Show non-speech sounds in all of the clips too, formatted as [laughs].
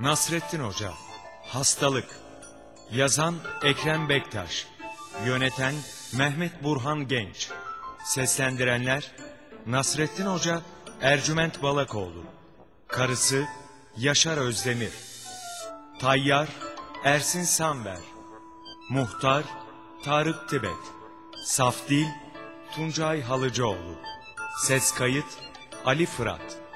Nasrettin Hoca Hastalık. Yazan Ekrem Bektaş. Yöneten Mehmet Burhan Genç. Seslendirenler Nasrettin Hoca Ercüment Balakoğlu. Karısı Yaşar Özdemir. Tayyar Ersin Sanver. Muhtar Tarık Tibet. Safdil Tuncay Halıcıoğlu. Ses kayıt Ali Fırat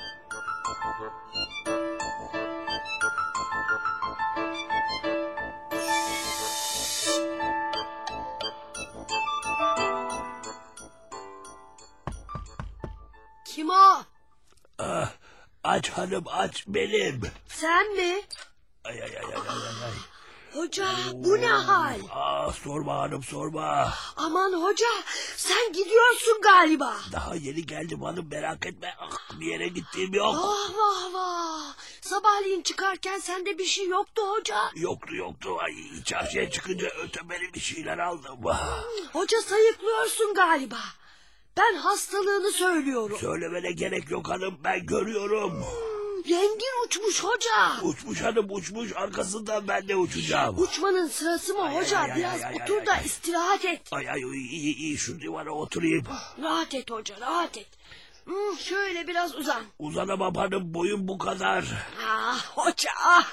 aç hanım aç benim. Sen mi? Ay ay ay ay ay ay. Hoca bu ne hal? Ah, sorma hanım sorma. Aman hoca sen gidiyorsun galiba. Daha yeni geldim hanım merak etme. Ah, bir yere gittiğim yok. Vah vah vah. Sabahleyin çıkarken sende bir şey yoktu hoca. Yoktu yoktu. Ay çarşıya çıkınca ötemeli bir şeyler aldım. Hoca sayıklıyorsun galiba. Ben hastalığını söylüyorum. Söylemene gerek yok hanım ben görüyorum. Rengin uçmuş hoca. Uçmuş hanım uçmuş arkasından ben de uçacağım. Uçmanın sırası mı Ay, hoca? ay, ay, Biraz ay, ay, otur ay, da ay. istirahat et. Ay ay iyi iyi, iyi şu divana oturayım. Rahat et hoca rahat et. Hmm, şöyle biraz uzan. Uzanamam hanım boyum bu kadar. Ah hoca ah.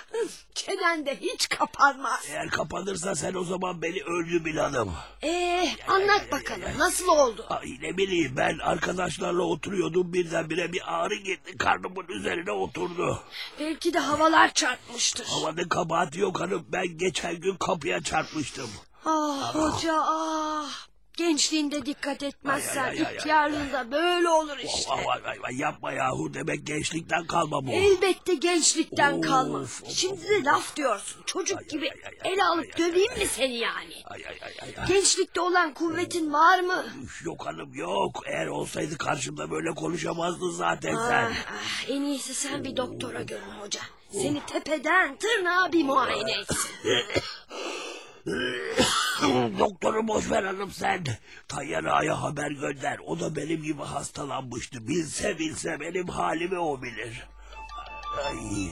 Çenen de hiç kapanmaz. Eğer kapanırsa sen o zaman beni öldü bil hanım. Ee, anlat bakalım nasıl oldu? Ay ne bileyim ben arkadaşlarla oturuyordum birdenbire bir ağrı girdi karnımın üzerine oturdu. Belki de havalar çarpmıştır. Havanın kabahati yok hanım ben geçen gün kapıya çarpmıştım. Ah hoca ah. Gençliğinde dikkat etmezsen Ay, ay, ay, ay, ihtiyarlığında böyle olur işte. Vay vay vay vay yapma yahu demek gençlikten kalma bu. Elbette gençlikten Of, kalma. of. Şimdi de laf diyorsun. Çocuk Ay, gibi ay, ay, el alıp ay, döveyim ay, mi seni yani? Ay ay ay ay. Gençlikte olan kuvvetin var mı? Yok hanım yok. Eğer olsaydı karşımda böyle konuşamazdın zaten Ah, sen. ah, en iyisi sen bir doktora görün hoca. Seni tepeden tırnağa bir muayene etsin. [laughs] Doktoru boş ver hanım sen. Tayyar Ağa'ya haber gönder. O da benim gibi hastalanmıştı. Bilse bilse benim halimi o bilir. Ay.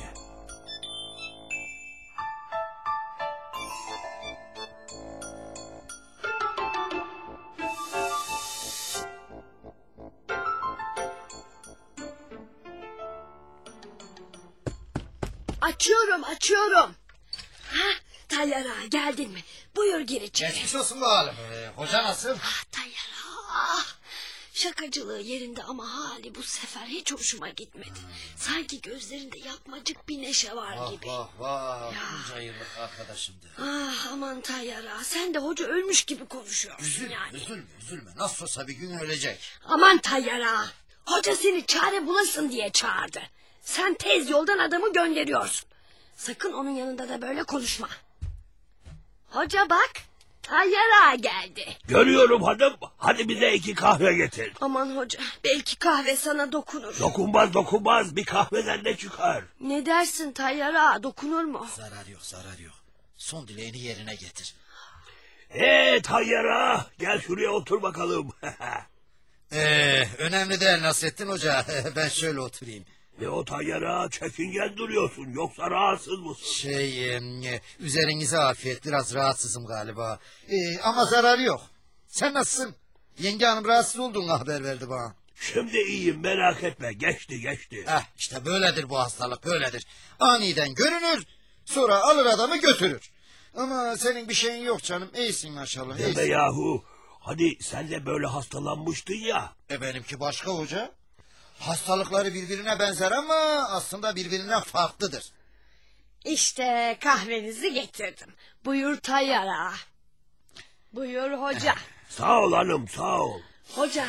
Açıyorum açıyorum. Tayyar ağa geldin mi? Buyur gir içeri. Geçmiş olsun bakalım. Ee, hoca nasıl? Ah Tayyar ağa. ah. Şakacılığı yerinde ama hali bu sefer hiç hoşuma gitmedi. Sanki gözlerinde yapmacık bir neşe var Vah gibi. vah vah. Bunca yıllık arkadaşımdı. Ah aman Tayyar ağa sen de hoca ölmüş gibi konuşuyorsun Üzülme, yani. üzülme, üzülme. Nasıl olsa bir gün ölecek. Aman Tayyar ağa. Hoca seni çare bulasın diye çağırdı. Sen tez yoldan adamı gönderiyorsun. Sakın onun yanında da böyle konuşma. Hoca bak. Tayyar ağa geldi. Görüyorum hanım. Hadi bize iki kahve getir. Aman hoca belki kahve sana dokunur. Dokunmaz dokunmaz bir kahveden ne çıkar? Ne dersin Tayyar ağa dokunur mu? Zarar yok, zarar yok. Son dileğini yerine getir. Ee Tayyar Ağa, gel şuraya otur bakalım. [laughs] Ee, önemli değil Nasrettin Hoca. [laughs] ben şöyle oturayım. Ne o Tayyar Ağa çekingen duruyorsun yoksa rahatsız mısın? Şey, e, üzerinize afiyet. Biraz rahatsızım galiba. Ee, ama zararı yok. Sen nasılsın? Yenge hanım rahatsız olduğunu haber verdi bana. Şimdi iyiyim merak etme geçti geçti. Eh işte böyledir bu hastalık böyledir. Aniden görünür sonra alır adamı götürür. Ama senin bir şeyin yok canım. İyisin maşallah. Deme iyisin. yahu. Hani sen de böyle hastalanmıştın ya. E benimki başka hoca. Hastalıkları birbirine benzer ama aslında birbirinden farklıdır. İşte kahvenizi getirdim. Buyur Tayyar ağa. Buyur hoca. Sağ ol hanım sağ ol. Hoca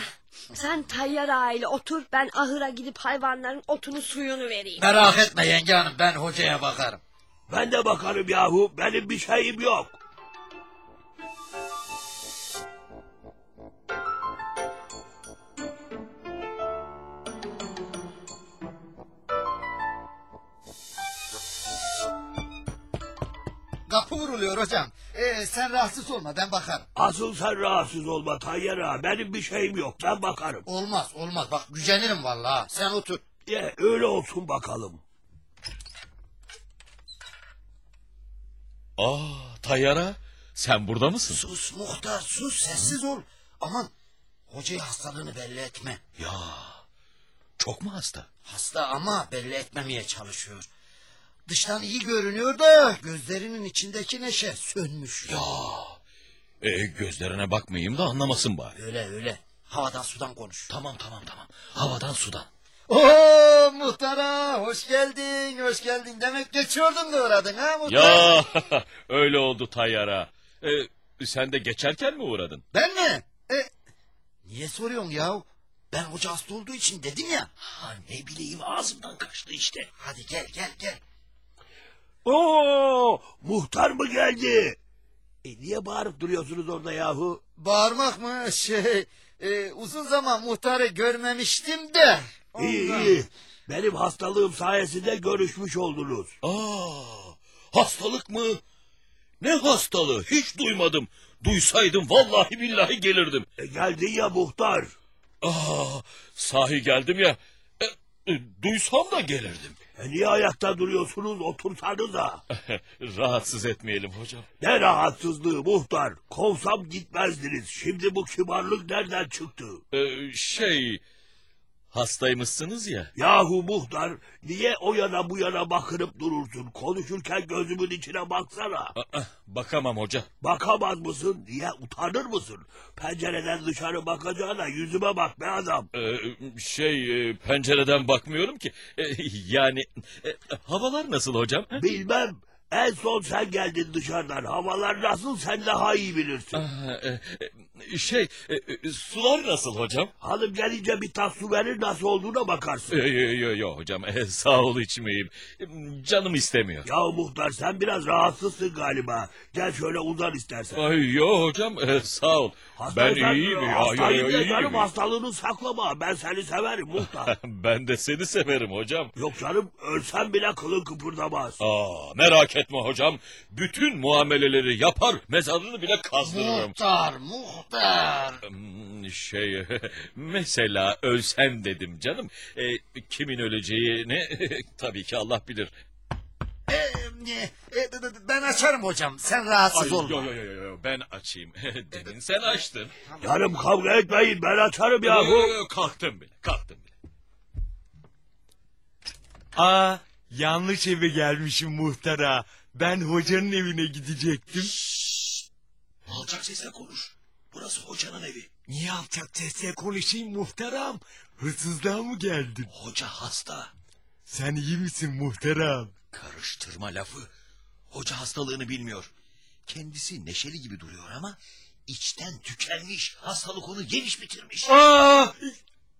sen Tayyar ağa ile otur ben ahıra gidip hayvanların otunu suyunu vereyim. Merak etme yenge hanım ben hocaya bakarım. Ben de bakarım yahu benim bir şeyim yok. Kapı vuruluyor hocam. Ee, sen rahatsız olma ben bakarım. Asıl sen rahatsız olma Tayyar Ağa. Benim bir şeyim yok ben bakarım. Olmaz olmaz bak gücenirim vallahi. Sen otur. Ye öyle olsun bakalım. Aa Tayyara sen burada mısın? Sus muhtar sus sessiz ol. Aman hocayı hastalığını belli etme. Ya çok mu hasta? Hasta ama belli etmemeye çalışıyor. Dıştan iyi görünüyor da gözlerinin içindeki neşe sönmüş. Ya e, gözlerine bakmayayım da anlamasın bari. Öyle öyle. Havadan sudan konuş. Tamam tamam tamam. Havadan sudan. Oo muhtara hoş geldin hoş geldin. Demek geçiyordun da uğradın ha muhtar. Ya [laughs] öyle oldu Tayyara. E, sen de geçerken mi uğradın? Ben mi? E, niye soruyorsun ya? Ben hoca hasta olduğu için dedim ya. Ha, ne bileyim ağzımdan kaçtı işte. Hadi gel gel gel. Oo, muhtar mı geldi? E, niye bağırıp duruyorsunuz orada yahu? Bağırmak mı? Şey e, uzun zaman muhtarı görmemiştim de. İyi Ondan. iyi. Benim hastalığım sayesinde görüşmüş oldunuz. Aa hastalık mı? Ne hastalığı hiç duymadım. Duysaydım vallahi billahi gelirdim. E, geldin ya muhtar. Aa sahi geldim ya. E, e, duysam da gelirdim. E, niye ayakta duruyorsunuz? Otursanıza. [laughs] Rahatsız etmeyelim hocam. Ne rahatsızlığı muhtar. Kovsam gitmezdiniz. Şimdi bu kibarlık nereden çıktı? E, şey hastaymışsınız ya. Yahu muhtar niye o yana bu yana bakınıp durursun? Konuşurken gözümün içine baksana. Aa, bakamam hoca. Bakamaz mısın? Niye utanır mısın? Pencereden dışarı bakacağına yüzüme bak be adam. E, şey e, pencereden bakmıyorum ki. E, yani e, havalar nasıl hocam? Bilmem. En son sen geldin dışarıdan. Havalar nasıl sen daha iyi bilirsin. Aa, e, e, şey e, sular nasıl hocam? Hanım gelince bir tas su verir nasıl olduğuna bakarsın. Yo yo yo yo hocam e, sağ ol içmeyeyim. Canım istemiyor. Ya muhtar sen biraz rahatsızsın galiba. Gel şöyle uzan istersen. Ay yo hocam e, sağ ol. Ben Hastaysan, iyiyim. Ya, yo, hastayım yo, diye iyiyim. canım hastalığını saklama. Ben seni severim muhtar. [laughs] Ben de seni severim hocam. Yok canım ölsem bile kılın kıpırdamaz. Aa, merak etme hocam. Bütün muameleleri yapar, mezarını bile kazdırırım. Muhtar muhtar. Hmm, Şey, [laughs] mesela ölsem dedim canım. E, kimin öleceğini [laughs] tabii ki Allah bilir. E, e, ben açarım hocam sen rahatsız Ay, olma. yo, yo, yo, yo, ben açayım. [laughs] Demin sen açtın. Canım kavga etmeyin ben açarım Yo, yahu. yo, yo, kalktım bile, kalktım bile. Aa yanlış eve gelmişim muhtara. Ben hocanın evine gidecektim. Alçak sesle konuş. Burası hocanın evi. Niye alçak sesle konuşayım muhtaram? Hırsızlığa mı geldin? Hoca hasta. Sen iyi misin muhtaram? Karıştırma lafı. Hoca hastalığını bilmiyor. Kendisi neşeli gibi duruyor ama içten tükenmiş. Hastalık onu geniş bitirmiş. Aa!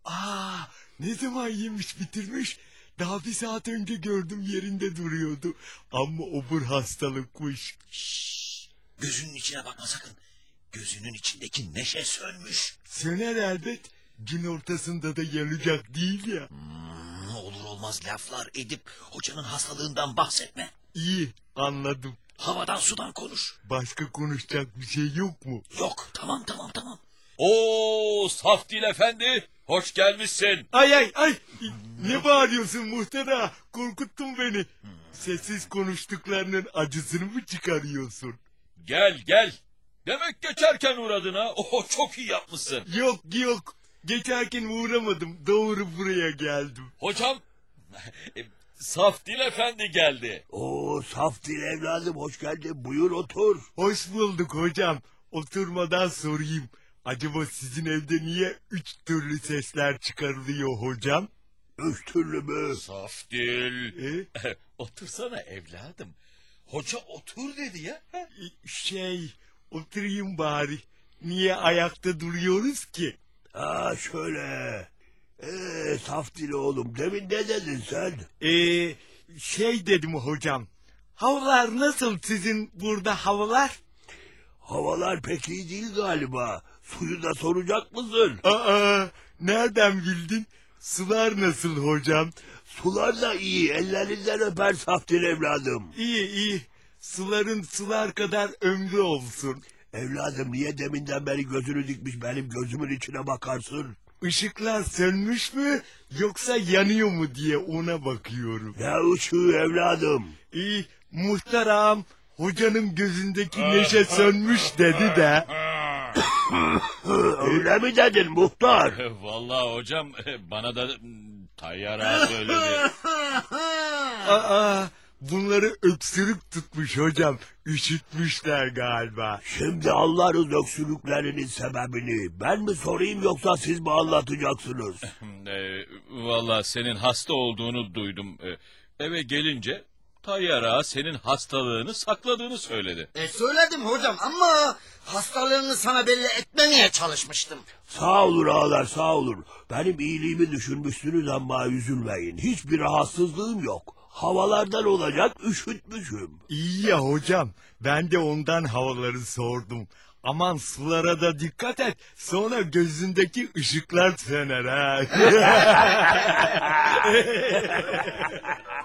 Aa! Ne zaman yemiş bitirmiş? Daha bir saat önce gördüm yerinde duruyordu. Ama obur hastalıkmış. Şşş, gözünün içine bakma sakın. Gözünün içindeki neşe sönmüş. Söner elbet. Gün ortasında da yanacak değil ya. Hmm, olur olmaz laflar edip hocanın hastalığından bahsetme. İyi anladım. Havadan sudan konuş. Başka konuşacak bir şey yok mu? Yok tamam tamam tamam. Oo Safdil efendi hoş gelmişsin. Ay ay ay. Ne bağırıyorsun muhtara? Korkuttun beni. Sessiz konuştuklarının acısını mı çıkarıyorsun? Gel gel. Demek geçerken uğradın ha. [laughs] Oho çok iyi yapmışsın. Yok yok. Geçerken uğramadım. Doğru buraya geldim. Hocam [laughs] e, Safdil efendi geldi. Oo saf dil evladım hoş geldin. Buyur otur. Hoş bulduk hocam. Oturmadan sorayım. Acaba sizin evde niye üç türlü sesler çıkarılıyor hocam? Üç türlü mü? Safdil. E? [laughs] Otursana evladım. Hoca otur dedi ya. E, Şey, oturayım bari. Niye ayakta duruyoruz ki? Ha şöyle. Ee, saf dil oğlum demin ne dedin sen? Ee, şey dedim hocam. Havalar nasıl sizin burada havalar? Havalar pek iyi değil galiba. Suyu da soracak mısın? Aa, nereden bildin? Sular nasıl hocam? Sular da iyi. Ellerinden öper saf dil evladım. İyi iyi. Suların sular kadar ömrü olsun. Evladım niye deminden beri gözünü dikmiş benim gözümün içine bakarsın? Işıklar sönmüş mü yoksa yanıyor mu diye ona bakıyorum. Ne ışığı evladım? İyi muhtaram hocanın gözündeki neşe sönmüş dedi de. Öyle mi dedin muhtar? [laughs] Vallahi hocam bana da Tayyar ağa söyledi. [laughs] Aa, bunları öksürük tutmuş hocam. Üşütmüşler galiba. Şimdi anlarız öksürüklerinin sebebini. Ben mi sorayım yoksa siz mi anlatacaksınız? Ee, [laughs] Vallahi senin hasta olduğunu duydum. Ee, eve gelince Ağa senin hastalığını sakladığını söyledi. E söyledim hocam ama hastalığını sana belli etmemeye çalışmıştım. Sağ olun ağalar sağ olun. Benim iyiliğimi düşünmüşsünüz ama üzülmeyin. Hiçbir rahatsızlığım yok. Havalardan olacak üşütmüşüm. İyi ya hocam. Ben de ondan havaları sordum. Aman sulara da dikkat et. Sonra gözündeki ışıklar söner ha. [laughs]